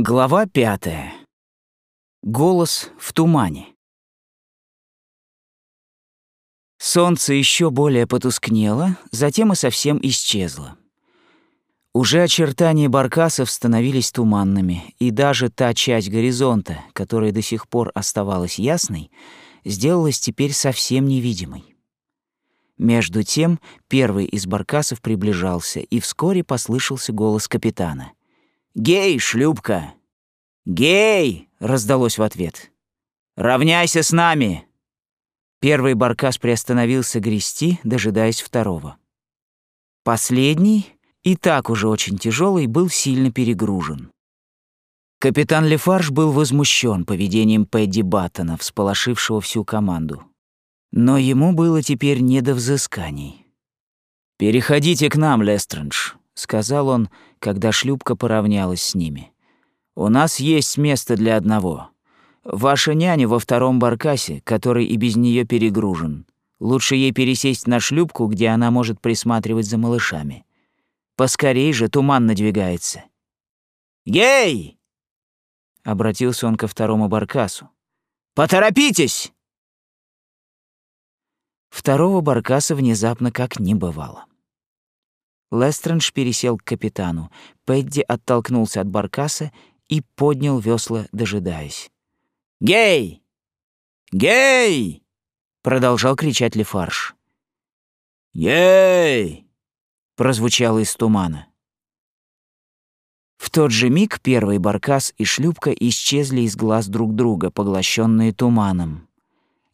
Глава пятая. Голос в тумане. Солнце еще более потускнело, затем и совсем исчезло. Уже очертания баркасов становились туманными, и даже та часть горизонта, которая до сих пор оставалась ясной, сделалась теперь совсем невидимой. Между тем первый из баркасов приближался, и вскоре послышался голос капитана. «Гей, шлюпка!» «Гей!» — раздалось в ответ. «Равняйся с нами!» Первый баркас приостановился грести, дожидаясь второго. Последний, и так уже очень тяжелый, был сильно перегружен. Капитан Лефарж был возмущен поведением Пэдди Баттона, всполошившего всю команду. Но ему было теперь не до взысканий. «Переходите к нам, Лестрендж», — сказал он, когда шлюпка поравнялась с ними. «У нас есть место для одного. Ваша няня во втором баркасе, который и без нее перегружен. Лучше ей пересесть на шлюпку, где она может присматривать за малышами. Поскорей же, туман надвигается». «Гей!» — обратился он ко второму баркасу. «Поторопитесь!» Второго баркаса внезапно как не бывало. Лестрендж пересел к капитану. Пэдди оттолкнулся от баркаса и поднял весла, дожидаясь. «Гей! Гей!» — продолжал кричать Лефарж. «Гей!» — прозвучало из тумана. В тот же миг первый баркас и шлюпка исчезли из глаз друг друга, поглощенные туманом.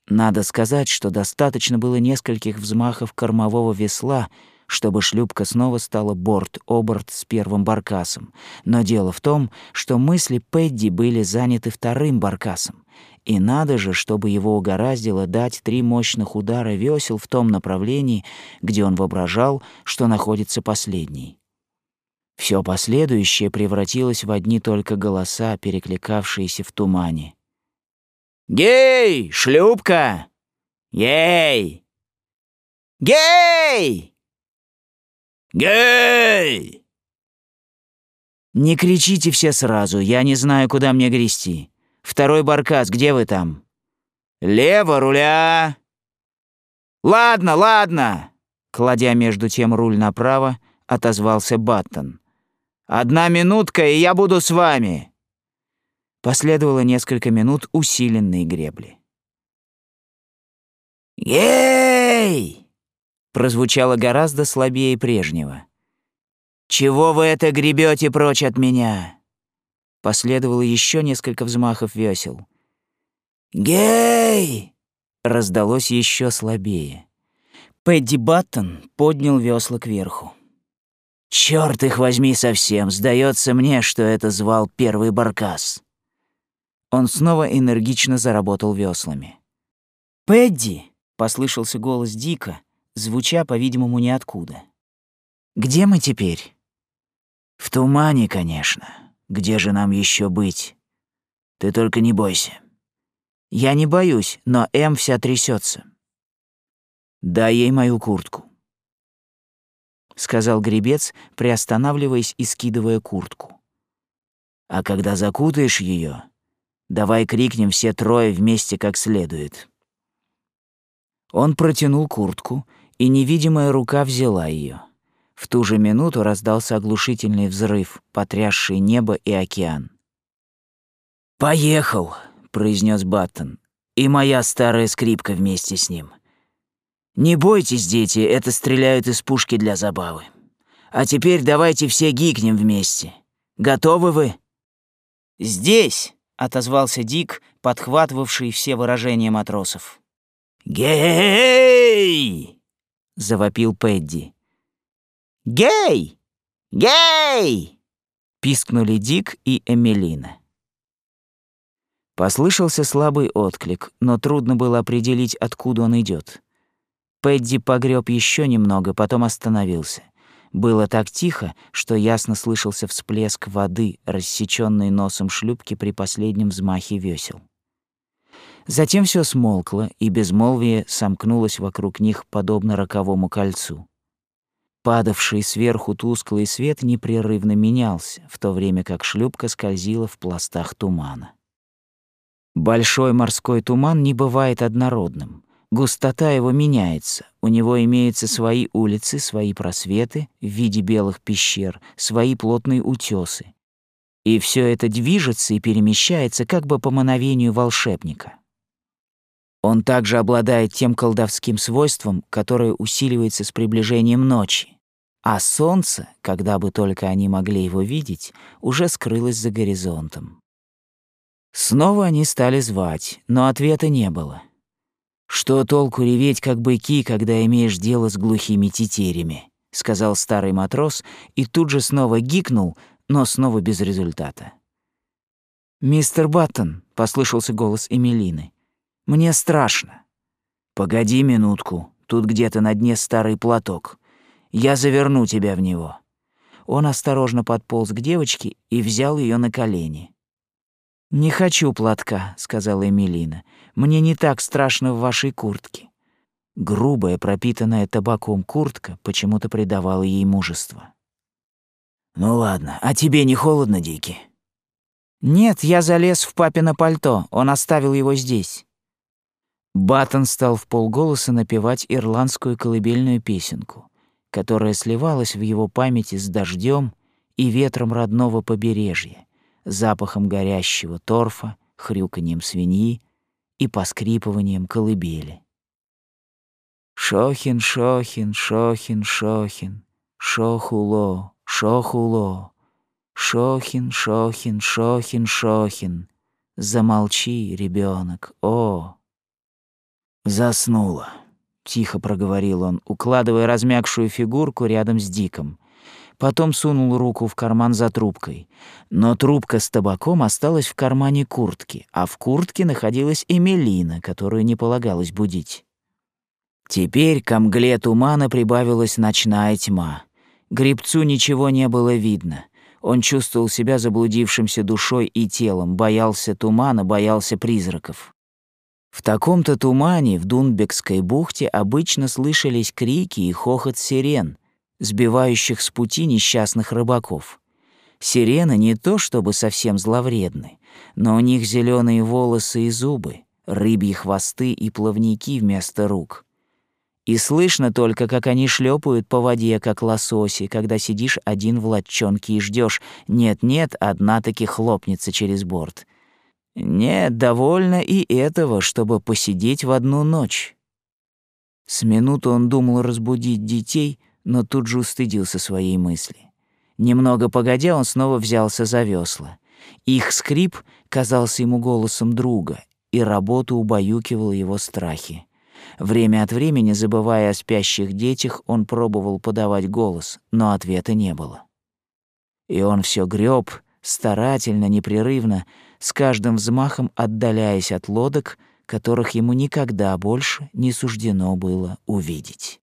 Надо сказать, что достаточно было нескольких взмахов кормового весла, чтобы шлюпка снова стала борт-оборт с первым баркасом. Но дело в том, что мысли Пэдди были заняты вторым баркасом. И надо же, чтобы его угораздило дать три мощных удара весел в том направлении, где он воображал, что находится последний. Все последующее превратилось в одни только голоса, перекликавшиеся в тумане. «Гей, шлюпка! Гей! Гей! Гей!» «Не кричите все сразу, я не знаю, куда мне грести. Второй баркас, где вы там?» «Лево руля!» «Ладно, ладно!» Кладя между тем руль направо, отозвался Баттон. «Одна минутка, и я буду с вами!» Последовало несколько минут усиленной гребли. «Ей!» Прозвучало гораздо слабее прежнего. «Чего вы это гребете прочь от меня?» Последовало еще несколько взмахов весел. «Гей!» раздалось еще слабее. Пэдди Баттон поднял весла кверху. «Чёрт их возьми совсем, сдается мне, что это звал первый баркас». Он снова энергично заработал веслами. «Пэдди!» — послышался голос Дика, звуча, по-видимому, ниоткуда. «Где мы теперь?» «В тумане, конечно. Где же нам еще быть? Ты только не бойся». «Я не боюсь, но М вся трясется. «Дай ей мою куртку», — сказал гребец, приостанавливаясь и скидывая куртку. «А когда закутаешь ее, Давай крикнем все трое вместе как следует». Он протянул куртку, и невидимая рука взяла ее. В ту же минуту раздался оглушительный взрыв, потрясший небо и океан. «Поехал!» — произнес Баттон. «И моя старая скрипка вместе с ним. Не бойтесь, дети, это стреляют из пушки для забавы. А теперь давайте все гикнем вместе. Готовы вы?» «Здесь!» — отозвался Дик, подхватывавший все выражения матросов. «Гей!» — завопил Пэдди. «Гей! Гей!» — пискнули Дик и Эмилина. Послышался слабый отклик, но трудно было определить, откуда он идет. Пэдди погреб еще немного, потом остановился. Было так тихо, что ясно слышался всплеск воды, рассечённой носом шлюпки при последнем взмахе весел. Затем все смолкло, и безмолвие сомкнулось вокруг них, подобно роковому кольцу. Падавший сверху тусклый свет непрерывно менялся, в то время как шлюпка скользила в пластах тумана. Большой морской туман не бывает однородным. Густота его меняется. У него имеются свои улицы, свои просветы в виде белых пещер, свои плотные утесы. И все это движется и перемещается как бы по мановению волшебника. Он также обладает тем колдовским свойством, которое усиливается с приближением ночи. А солнце, когда бы только они могли его видеть, уже скрылось за горизонтом. Снова они стали звать, но ответа не было. «Что толку реветь, как быки, когда имеешь дело с глухими тетерями?» — сказал старый матрос и тут же снова гикнул, но снова без результата. «Мистер Баттон», — послышался голос Эмилины, — «мне страшно». «Погоди минутку, тут где-то на дне старый платок. Я заверну тебя в него». Он осторожно подполз к девочке и взял ее на колени. «Не хочу платка», — сказала Эмилина. «Мне не так страшно в вашей куртке». Грубая, пропитанная табаком куртка почему-то придавала ей мужество. «Ну ладно, а тебе не холодно, Дики?» «Нет, я залез в папино пальто, он оставил его здесь». Баттон стал в полголоса напевать ирландскую колыбельную песенку которая сливалась в его памяти с дождем и ветром родного побережья, запахом горящего торфа, хрюканьем свиньи и поскрипыванием колыбели. Шохин, шохин, шохин, шохин, шохуло, шохуло, шохин, шохин, шохин, шохин. Замолчи, ребенок, о! Заснула. Тихо проговорил он, укладывая размякшую фигурку рядом с Диком. Потом сунул руку в карман за трубкой. Но трубка с табаком осталась в кармане куртки, а в куртке находилась Эмилина, которую не полагалось будить. Теперь к мгле тумана прибавилась ночная тьма. Гребцу ничего не было видно. Он чувствовал себя заблудившимся душой и телом, боялся тумана, боялся призраков. В таком-то тумане в Дунбекской бухте обычно слышались крики и хохот сирен, сбивающих с пути несчастных рыбаков. Сирены не то чтобы совсем зловредны, но у них зеленые волосы и зубы, рыбьи хвосты и плавники вместо рук. И слышно только, как они шлепают по воде, как лососи, когда сидишь один в лодчонке и ждешь, нет-нет, одна таки хлопнется через борт — нет, довольно и этого, чтобы посидеть в одну ночь. С минуту он думал разбудить детей, но тут же устыдился своей мысли. Немного погодя, он снова взялся за весла. Их скрип казался ему голосом друга, и работа убаюкивала его страхи. Время от времени, забывая о спящих детях, он пробовал подавать голос, но ответа не было. И он все греб, старательно, непрерывно, с каждым взмахом отдаляясь от лодок, которых ему никогда больше не суждено было увидеть.